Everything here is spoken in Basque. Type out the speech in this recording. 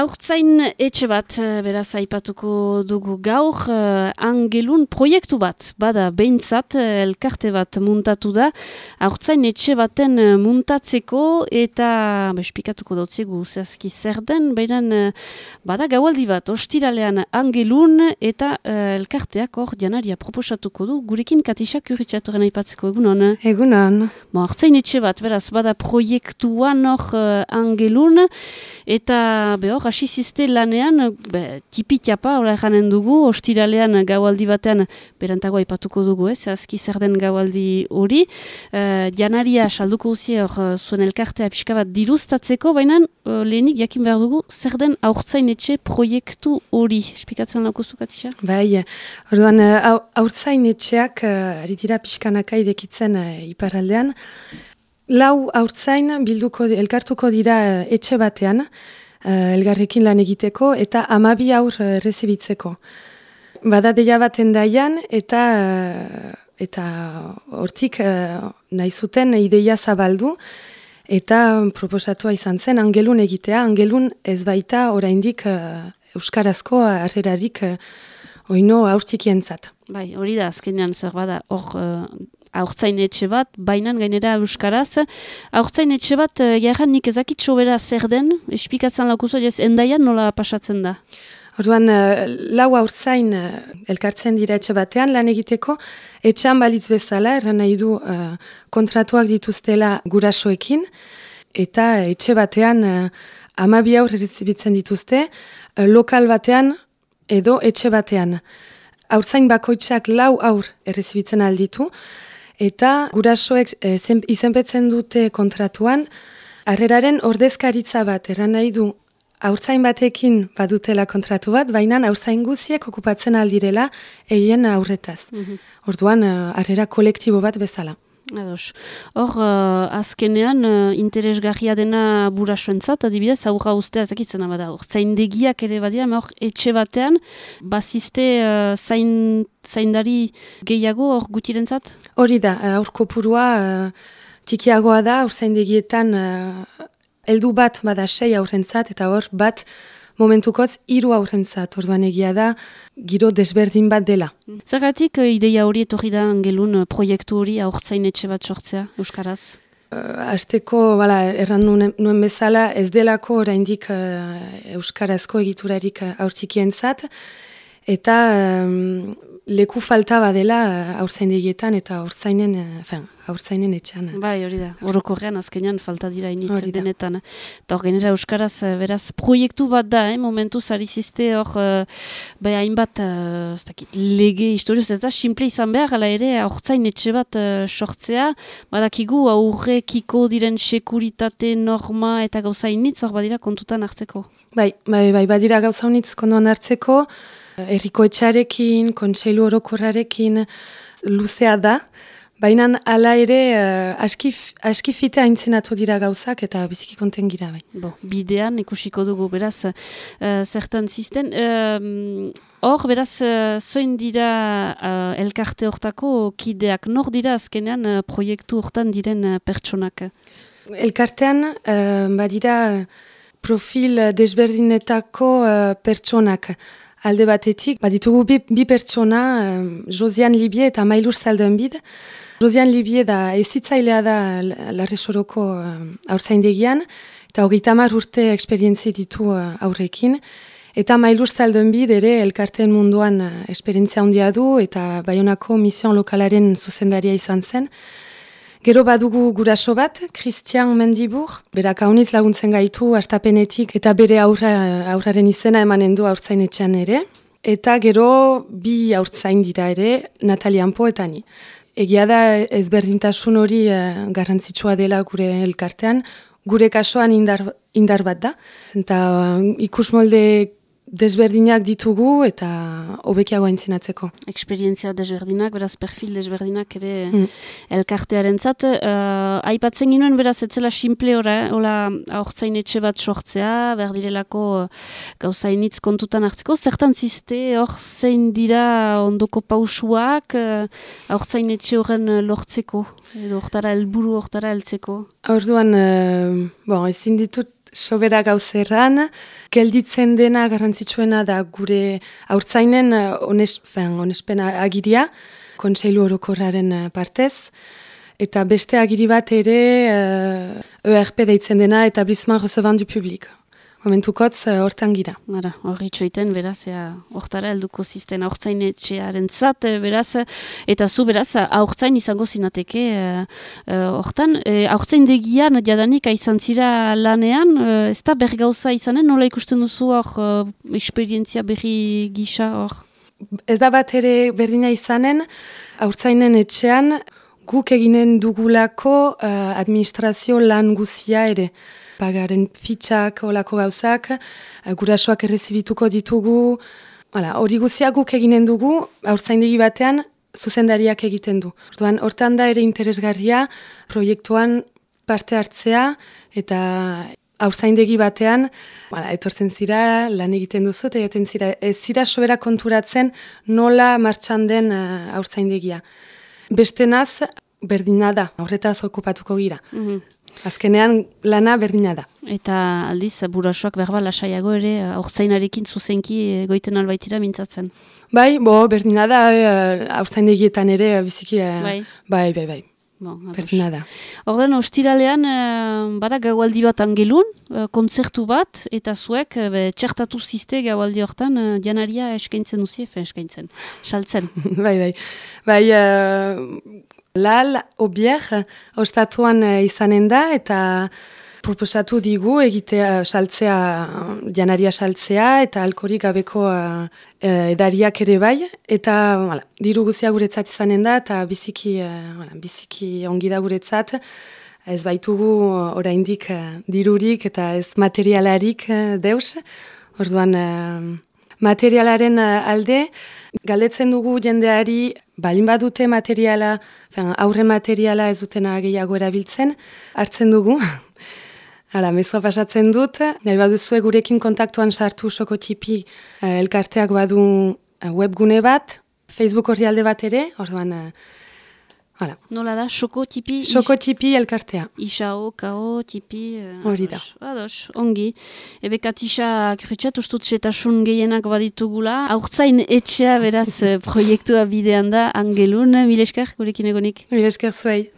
Aurtzain etxe bat, eh, beraz aipatuko dugu gaur, uh, angelun proiektu bat, bada behintzat, uh, elkarte bat muntatu da, aurtzain etxe baten muntatzeko eta bespikatuko dutzigu zehazki zer den, behinan bada gaualdi bat, ostiralean angelun eta uh, elkarteak hor janaria proposatuko du, gurekin katisak urritxaturen aipatzeko, egunon? Egunon. Bo, aurtzain etxe bat, beraz, bada proiektuan hor uh, angelun, eta behor, hor, hasi ziste lanean, be, tipi-tiapa, hola janen dugu, ostiralean gaualdi batean, berantago aipatuko dugu, ez, azki zer den gaualdi hori. Uh, janaria salduko uzi hor zuen elkartea pixka bat diruztatzeko, baina uh, lehenik jakin behar dugu, zer den aurtzain etxe proiektu hori. Espikatzen laukuzu, Katisa? Bai, orduan, aurtzain etxeak, uh, aritira pixkanaka idekitzen iparaldean, Lau aurtzain bilduko elkartuko dira etxe batean, elgarrekin lan egiteko eta amabi aur uh, rezibitzeko. Bada deia baten daian eta uh, eta hortik nahi zuten ideia zabaldu eta proposatua izan zen angelun egitea, angelun ez baita oraindik euskarazko harrerarik oino aurtik jentzat. Bai, hori da, azkenean zer bada, hor aurtzain etxe bat, bainan gainera euskaraz. Aurtzain etxe bat, uh, jarran nik ezakitxo bera zer den, espikatzen laukuzo, ez endaian nola pasatzen da? Orduan, uh, lau aurtzain uh, elkartzen dira etxe batean lan egiteko, etxean balitz bezala, erran nahi du kontratuak dituztela gurasoekin, eta etxe batean amabi aur errezibitzen dituzte, lokal batean edo etxe batean. Aurtzain bakoitzak lau aur errezibitzen alditu, Eta gurasoek e, izenpetzen dute kontratuan, harreraren ordezkaritza bat, eran nahi du, aurtzain batekin badutela kontratu bat, baina aurtzain guziek okupatzen aldirela eien aurretaz. Mm Orduan, eh, harrera kolektibo bat bezala. Ados. Hor, uh, azkenean, uh, interesgarria dena burasoentzat, adibidez, aurra ustea ezakitzen abada. Hor, zaindegiak ere badia, hor, etxe batean, bazizte uh, zain, zaindari gehiago hor gutirentzat? Hori da, aur kopurua uh, txikiagoa da, hor zaindegietan uh, eldu bat bada sei aurrentzat, eta hor bat momentukotz hiru aurrentzat, orduan egia da, giro desberdin bat dela. Zergatik uh, ideia hori etorri da angelun uh, proiektu hori aurtzain etxe bat sortzea, Euskaraz? Uh, Azteko, bala, erran nuen, nuen bezala, ez delako oraindik uh, Euskarazko egiturarik uh, aurtsikien zat, eta um, leku falta badela aurtzaindegietan eta aurtzainen, uh, aurtzainen etxean. Bai, hori da. Orokorrean azkenean falta dira initzen denetan. Eta hor genera Euskaraz, eh, beraz, proiektu bat da, eh? momentu zari ziste hor, uh, bai, hainbat, uh, dakit, lege historioz ez da, simple izan behar, ala ere, aurtzain etxe bat uh, sortzea, badakigu aurrekiko diren sekuritate norma eta gauza initz, hor badira kontutan hartzeko. Bai, bai, bai, badira gauza initz kontuan hartzeko, erriko etxarekin, kontseilu orokorrarekin, luzea da, Baina ala ere uh, aski, aski fite haintzenatu dira gauzak eta biziki konten gira bai. Bo, bidean ikusiko dugu beraz uh, zertan zisten. Hor, uh, beraz, uh, zoin dira uh, elkarte hortako kideak nor dira azkenean uh, proiektu hortan diren pertsonak? Elkartean uh, badira profil desberdinetako uh, pertsonak alde batetik. Baditugu bi, bi pertsona, uh, Josian Libie eta Mailur Zaldenbid. Josian Libie da ezitzailea da Larresoroko uh, aurzaindegian, eta hogeita mar urte eksperientzi ditu uh, aurrekin. Eta Mailur Zaldenbid ere elkarteen munduan uh, esperientzia handia du, eta Bayonako mision lokalaren zuzendaria izan zen. Gero badugu guraso bat, Christian Mendibur, berak hauniz laguntzen gaitu astapenetik eta bere aurra, aurraren izena emanen du aurtzainetxean ere. Eta gero bi aurtzain dira ere, Natalia Ampo eta ni. Egia da ezberdintasun hori uh, garrantzitsua dela gure elkartean, gure kasuan indar, indar bat da. Eta uh, ikus molde desberdinak ditugu eta hobekiago aintzinatzeko. Eksperientzia desberdinak, beraz perfil desberdinak ere mm. elkartearen zat. Uh, aipatzen ginoen beraz etzela simple ora, hola aurtzain etxe bat sortzea, behar direlako uh, gauzainitz kontutan hartzeko. Zertan ziste hor zein dira ondoko pausuak uh, aurtzain etxe horren lortzeko, edo hortara helburu hortara heltzeko? Orduan, uh, bon, ezin ditut sobera gauzerran, gelditzen dena garrantzitsuena da gure aurtzainen onespena agiria, kontseilu orokorraren partez, eta beste agiri bat ere uh, ERP deitzen dena, Etablissement Recevant du Public. Momentukotz, uh, hortan gira. Mara, horri txoiten, beraz, hortara helduko zisten aurtzain etxearen zat, beraz, eta zu, beraz, aurtzain izango zinateke hortan. Uh, uh, aurtzain degian, jadanik, aizan zira lanean, ez da bergauza izanen, nola ikusten duzu hor, esperientzia berri gisa hor? Ez da bat ere berdina izanen, aurtzainen etxean, guk eginen dugulako administrazio lan guzia ere. Pagaren fitxak, olako gauzak, uh, gurasoak errezibituko ditugu. Hori guzia eginen dugu, aurtzaindegi batean, zuzendariak egiten du. Orduan, hortan da ere interesgarria, proiektuan parte hartzea, eta aurzaindegi batean, wala, etortzen zira, lan egiten duzu, eta egiten zira, ez zira sobera konturatzen nola martxan den uh, aurzaindegia beste naz, berdina da, horretaz okupatuko gira. Mm Azkenean lana berdina da. Eta aldiz, burasoak berba lasaiago ere, aurzainarekin zuzenki goiten albaitira mintzatzen. Bai, bo, berdina da, aurzaindegietan ere, biziki, bai, bai, bai. bai. Bon, Berdina da. Orden, ostiralean, bada gaualdi bat angelun, kontzertu bat, eta zuek, be, txertatu ziste gaualdi hortan, dianaria eskaintzen duzie, eskaintzen, saltzen. bai, bai. Bai, uh, lal, obier, ostatuan uh, izanen da, eta proposatu digu egitea saltzea, janaria saltzea eta alkorik gabeko edariak ere bai. Eta wala, diru guzia guretzat izanen da eta biziki, uh, biziki ongi da guretzat. Ez baitugu oraindik dirurik eta ez materialarik deus. Orduan materialaren alde, galdetzen dugu jendeari balin badute materiala, aurre materiala ez dutena gehiago erabiltzen, hartzen dugu, Hala, mezua pasatzen dut, nahi baduzue gurekin kontaktuan sartu soko txipi uh, elkarteak badu uh, webgune bat, Facebook horri bat ere, orduan, uh, hala. Nola da, soko txipi? Soko txipi elkartea. Isao, kao, txipi... Hori da. Ados, ongi. Ebe katisa krutxat ustut setasun gehienak baditugula. Aurtzain etxea beraz proiektua bidean da, angelun, mileskar, gurekin egonik? Mileskar zuei.